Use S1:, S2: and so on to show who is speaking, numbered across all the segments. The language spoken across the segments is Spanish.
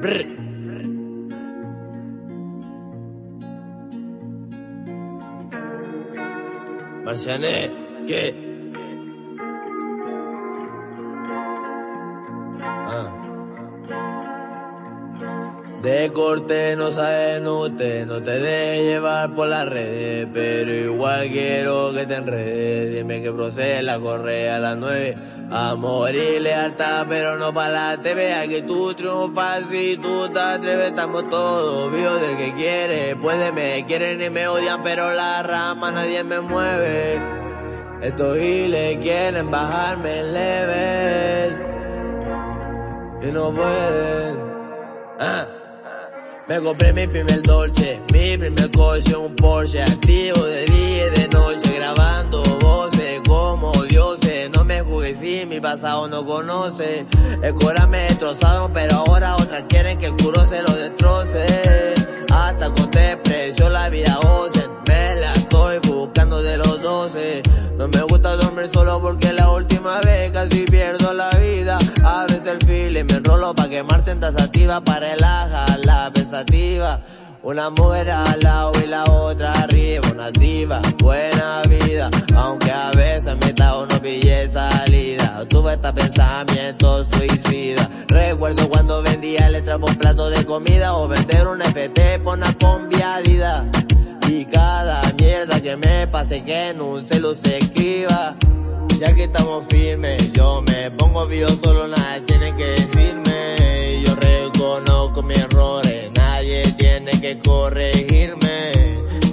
S1: Brr. Marciané, ¿qué? De corte no sabes usted, no te dejes llevar por las redes, pero igual quiero que te enredes. Dime que procede la correa a las nueve. A morir lealtad, pero no para la TV. que tú triunfas y tú te atreves. Estamos todos vivos del que quiere. Puede, me quieren y me odian, pero la rama nadie me mueve. Estos giles quieren bajarme el level. Y no pueden. Ah. Me compré mi primer Dolce, mi primer coche, un Porsche activo de día y de noche, grabando voces como dioses. No me jugué si mi pasado no conoce. El me destrozaron, pero ahora otras quieren que el curo se lo destroce. Hasta con depresión la vida goce, me la estoy buscando de los doce. No me gusta dormir solo porque la última vez casi pierdo la vida. A veces el feeling me enrolo pa' quemar sensativa para relajar pensativa. Una mujer al lado y la otra arriba, una diva, buena vida, aunque a veces me estado no pillé salida. Tuve este pensamiento suicida. Recuerdo cuando vendía letras por plato de comida o vender un FT por una conviadida. Y cada mierda que me pase que en un celu se escriba. Ya que estamos firmes, yo me pongo vivo solo, nadie tiene que corregirme.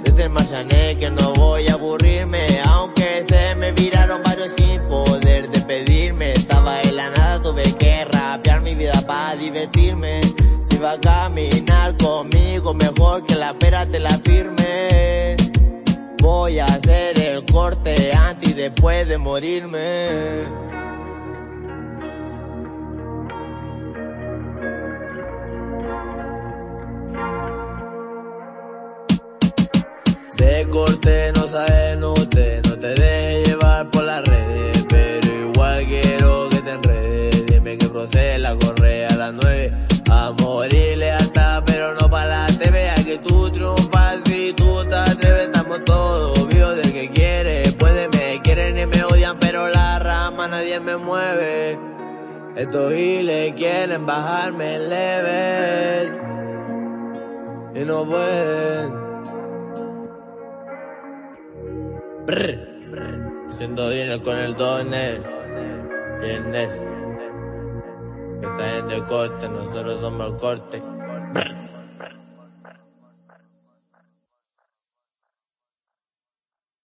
S1: Desde Marciané que no voy a aburrirme, aunque se me viraron varios sin poder despedirme. Estaba en la nada, tuve que rapear mi vida para divertirme. Si va a caminar conmigo, mejor que la pera te la firme. Voy a hacer el corte antes y después de morirme. De corte no saben usted, no te dejes llevar por las redes, pero igual quiero que te enredes. Dime que procede la correa a las nueve. A morir lealtad, pero no para la TV, a que tú triunfas y tú te atreves. Estamos todos vivos del que quiere. Puede, me quieren y me odian, pero la rama nadie me mueve. Estos giles quieren bajarme el level. Y no pueden. Brr. Siendo dinero con el doner. ¿Quién es? En el corte, nosotros somos el corte. Brr.